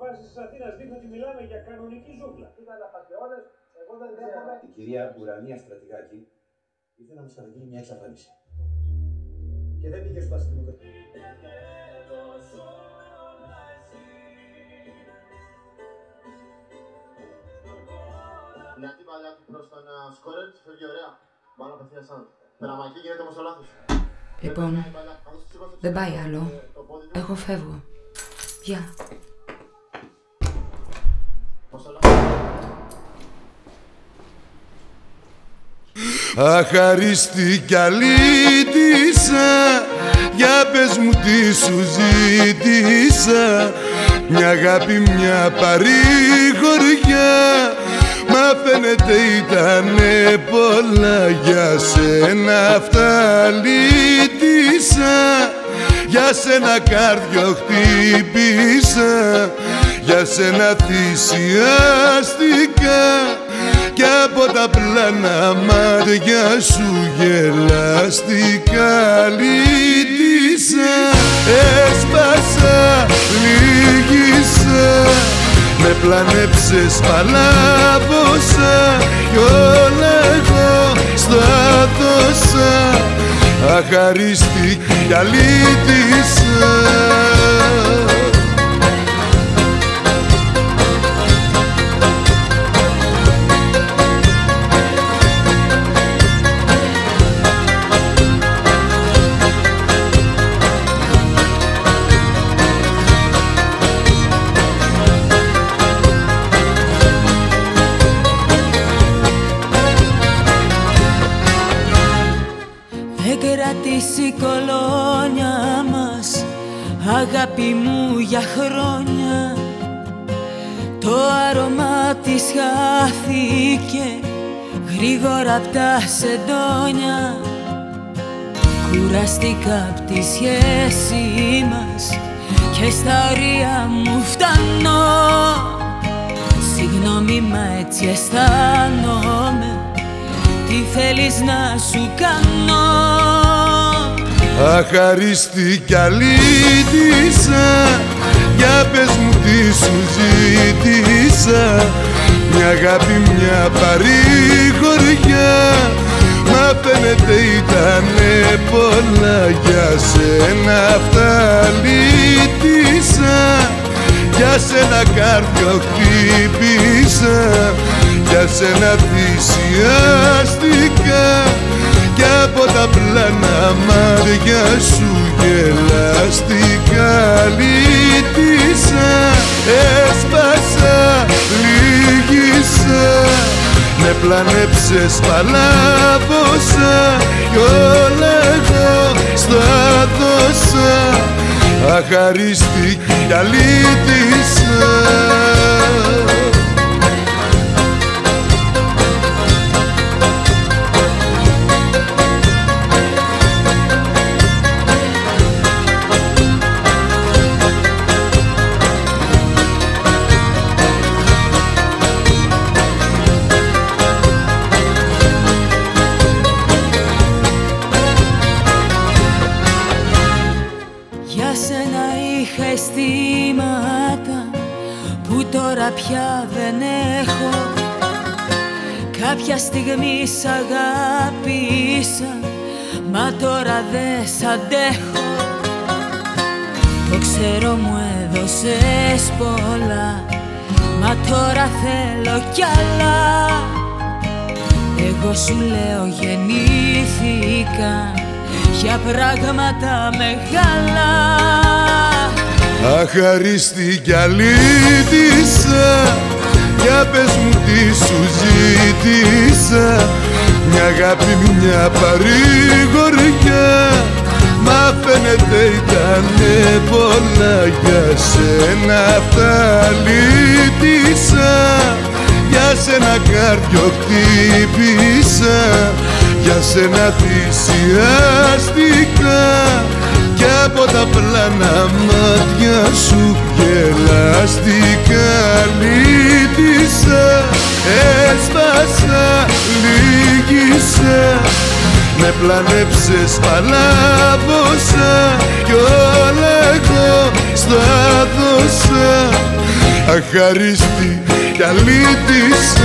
βάσει της Αθήνας δείχνει ότι μιλάμε για κανονική ζούγκλα. Ήταν απαταιώνες, εγώ δεν δέχομαι. Η κυρία Ουρανία Στρατηγάκη ήθελε να μας καταγγείλει μια εξαφάνιση. Και δεν πήγε στο αστυνομικό. Μια την παλιά του προς τον ε, σκόρερ, φεύγει ωραία. Μάλλον απευθεία σαν. Περαμακή γίνεται όμως το λάθος. Λοιπόν, Δεν πάει, καθώς τους σηκώσει δεν το πάει ψηλό, άλλο. ε, το πόδι του, Εγώ φεύγω. Γεια. Αχαρίστη κι αλήτησα Για πες μου τι σου ζήτησα. Μια αγάπη, μια παρηγοριά. Μα φαίνεται ήτανε πολλά. Για σένα αυτά λύτησα. Για σένα κάρδιο χτύπησα. Για σένα θυσιάστηκα κι από τα πλάνα μάτια σου γελαστικά λύτησα Έσπασα, λύγησα. Με πλανέψες παλάβωσα Κι όλα εγώ στα δώσα Αχαρίστη κι αλήτησα η κολόνια μας Αγάπη μου για χρόνια. Το άρωμα της χάθηκε Γρήγορα απ' τα σεντόνια. Κουραστήκα απ' τη σχέση μας Και στα ωρία μου φτάνω. Συγγνώμη μα έτσι αισθάνομαι. Τι θέλεις να σου κάνω; Αχαρίστη κι αλήτησα Για πες μου τι σου ζήτησα Μια αγάπη, μια παρηγοριά. Μα φαίνεται ήτανε πολλά Για σένα αυτά λύτησα Για σένα κάρδιο χτύπησα Για σένα θυσιάστηκα κι από τα πλάνα μάτια σου γελαστικά λύτησα. Έσπασα, λύγησα Με πλανέψες παλάβωσα. Κι όλα εγώ στα δώσα Αχαρίστη κι τώρα πια δεν έχω. Κάποια στιγμή σ' αγάπησα μα τώρα δεν σ' αντέχω. Το ξέρω μου έδωσες πολλά μα τώρα θέλω κι άλλα. Εγώ σου λέω γεννήθηκα για πράγματα μεγάλα Αχαρίστη κι αλήτησα Για πες μου τι σου ζήτησα. Μια αγάπη, μια παρηγοριά Μα φαίνεται ήτανε πολλά για σένα αυτά λύτησα. Για σένα κάρδιο χτύπησα Για σένα θυσιάστηκα κι από τα πλάνα μάτια Με πλανέψες παλάβωσα Κι όλα εγώ στα δώσα αχαρίστη κι αλήτησα